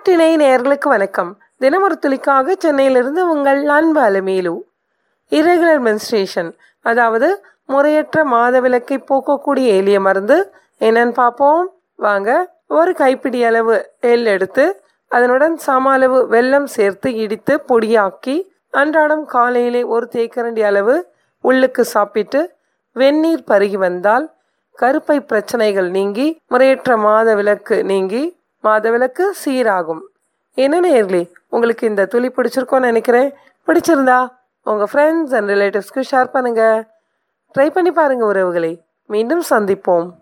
நாட்டினை நேர்களுக்கு வணக்கம். தினமொரு துளிக்காக சென்னையிலிருந்து உங்கள் அன்பு அலமேலு. இரெகுலர் மென்ஸ்ட்ரேஷன் அதாவது முறையற்ற மாதவிலக்கை போக்கக்கூடிய எளிய மருந்து. என்னன்னு பார்ப்போம். வாங்க ஒரு கைப்பிடி அளவு எள் எடுத்து அதனுடன் சம அளவு வெல்லம் சேர்த்து இடித்து பொடியாக்கி அன்றாடம் காலையிலே ஒரு தேக்கரண்டி அளவு உள்ளுக்கு சாப்பிட்டு வெந்நீர் பருகி வந்தால் கருப்பை பிரச்சனைகள் நீங்கி முறையற்ற மாத விளக்கு நீங்கி மாதவிலக்கு சீராகும். என்ன நேர்லி? உங்களுக்கு இந்த துளி பிடிச்சிருக்கோன்னு நினைக்கிறேன். பிடிச்சிருந்தா உங்கள் ஃப்ரெண்ட்ஸ் அண்ட் ரிலேட்டிவ்ஸ்க்கு ஷேர் பண்ணுங்கள் ட்ரை பண்ணி பாருங்கள் உறவுகளை. மீண்டும் சந்திப்போம்.